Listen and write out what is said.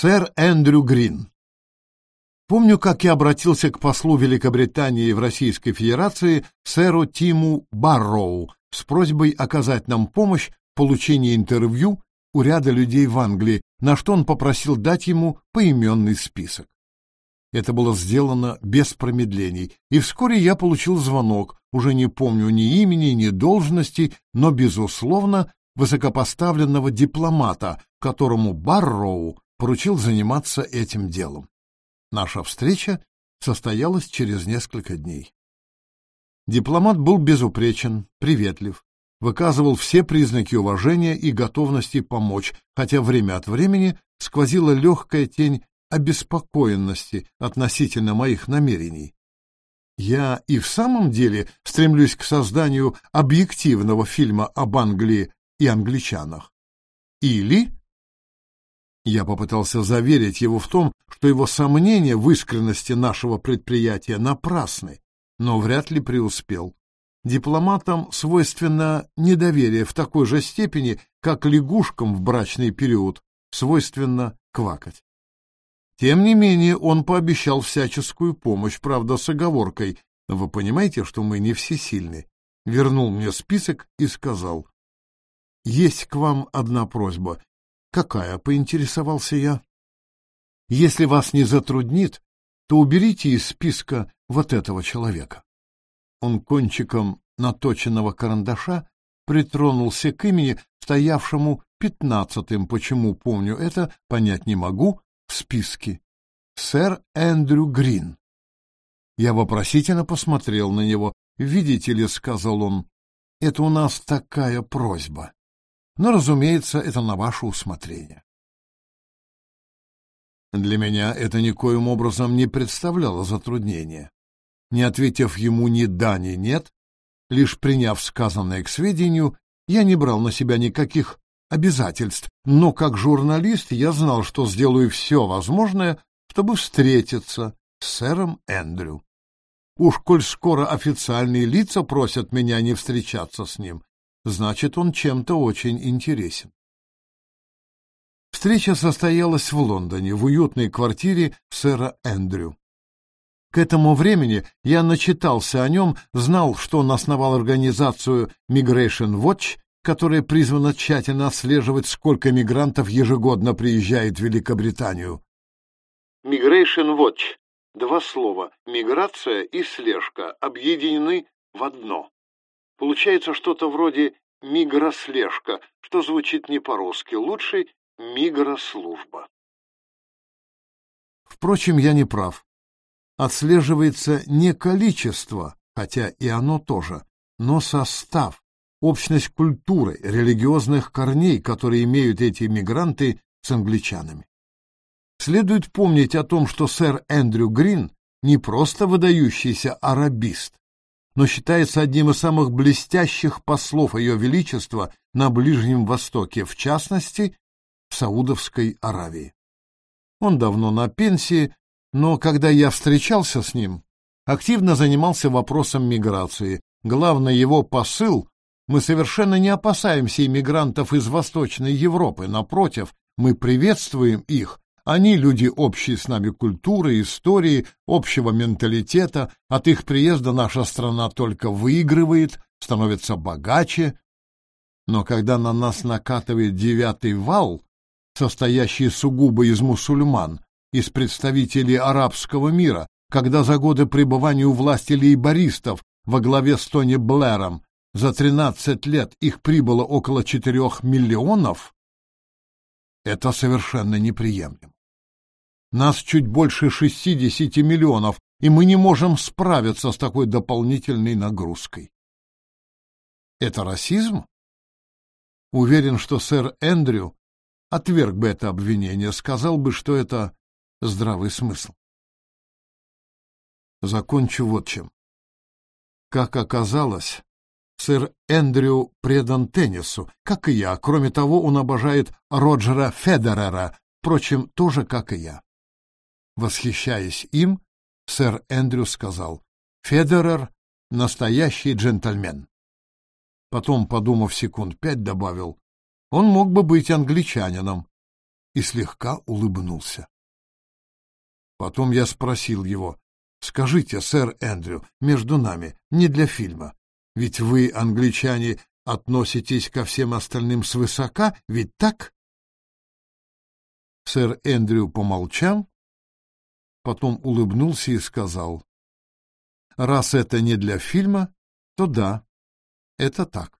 Сэр Эндрю Грин. Помню, как я обратился к послу Великобритании в Российской Федерации сэру Тиму Барроу с просьбой оказать нам помощь в получении интервью у ряда людей в Англии, на что он попросил дать ему поименный список. Это было сделано без промедлений, и вскоре я получил звонок, уже не помню ни имени, ни должности, но, безусловно, высокопоставленного дипломата, которому Барроу поручил заниматься этим делом. Наша встреча состоялась через несколько дней. Дипломат был безупречен, приветлив, выказывал все признаки уважения и готовности помочь, хотя время от времени сквозила легкая тень обеспокоенности относительно моих намерений. Я и в самом деле стремлюсь к созданию объективного фильма об Англии и англичанах. Или я попытался заверить его в том, что его сомнения в искренности нашего предприятия напрасны, но вряд ли преуспел. Дипломатам свойственно недоверие в такой же степени, как лягушкам в брачный период свойственно квакать. Тем не менее, он пообещал всяческую помощь, правда, с оговоркой. Вы понимаете, что мы не всесильны. Вернул мне список и сказал. Есть к вам одна просьба. Какая, поинтересовался я. Если вас не затруднит, то уберите из списка вот этого человека. Он кончиком наточенного карандаша притронулся к имени, стоявшему пятнадцатым, почему помню это, понять не могу, в списке. Сэр Эндрю Грин. Я вопросительно посмотрел на него. «Видите ли», — сказал он, — «это у нас такая просьба. Но, разумеется, это на ваше усмотрение». Для меня это никоим образом не представляло затруднения. Не ответив ему ни да, ни нет, лишь приняв сказанное к сведению, я не брал на себя никаких обязательств, но как журналист я знал, что сделаю все возможное, чтобы встретиться с сэром Эндрю. Уж коль скоро официальные лица просят меня не встречаться с ним, значит, он чем-то очень интересен. Встреча состоялась в Лондоне, в уютной квартире сэра Эндрю. К этому времени я начитался о нем, знал, что он основал организацию Migration Watch которая призвана тщательно отслеживать, сколько мигрантов ежегодно приезжает в Великобританию. Migration Watch. Два слова «миграция» и «слежка» объединены в одно. Получается что-то вроде «мигрослежка», что звучит не по-русски. Лучше «мигрослужба». Впрочем, я не прав. Отслеживается не количество, хотя и оно тоже, но состав, общность культуры, религиозных корней, которые имеют эти мигранты с англичанами. Следует помнить о том, что сэр Эндрю Грин не просто выдающийся арабист, но считается одним из самых блестящих послов Ее Величества на Ближнем Востоке, в частности, в Саудовской Аравии. Он давно на пенсии, но когда я встречался с ним, активно занимался вопросом миграции. Главный его посыл мы совершенно не опасаемся иммигрантов из Восточной Европы. Напротив, мы приветствуем их. Они люди общей с нами культуры, истории, общего менталитета. От их приезда наша страна только выигрывает, становится богаче. Но когда на нас накатывает девятый вал, состоящий сугубо из мусульман, из представителей арабского мира, когда за годы пребывания у власти лейбористов во главе с Тони Блэром за 13 лет их прибыло около 4 миллионов, это совершенно неприемлемо. Нас чуть больше 60 миллионов, и мы не можем справиться с такой дополнительной нагрузкой. Это расизм? Уверен, что сэр Эндрю отверг бы это обвинение, сказал бы, что это здравый смысл. Закончу вот чем. Как оказалось, Сэр Эндрю предан теннису, как и я. Кроме того, он обожает Роджера Федерера, впрочем, тоже как и я. Восхищаясь им, сэр Эндрю сказал, «Федерер — настоящий джентльмен». Потом, подумав секунд пять, добавил, «Он мог бы быть англичанином». и слегка улыбнулся. Потом я спросил его, «Скажите, сэр Эндрю, между нами, не для фильма, ведь вы, англичане, относитесь ко всем остальным свысока, ведь так?» Сэр Эндрю помолчал, потом улыбнулся и сказал, «Раз это не для фильма, то да, это так».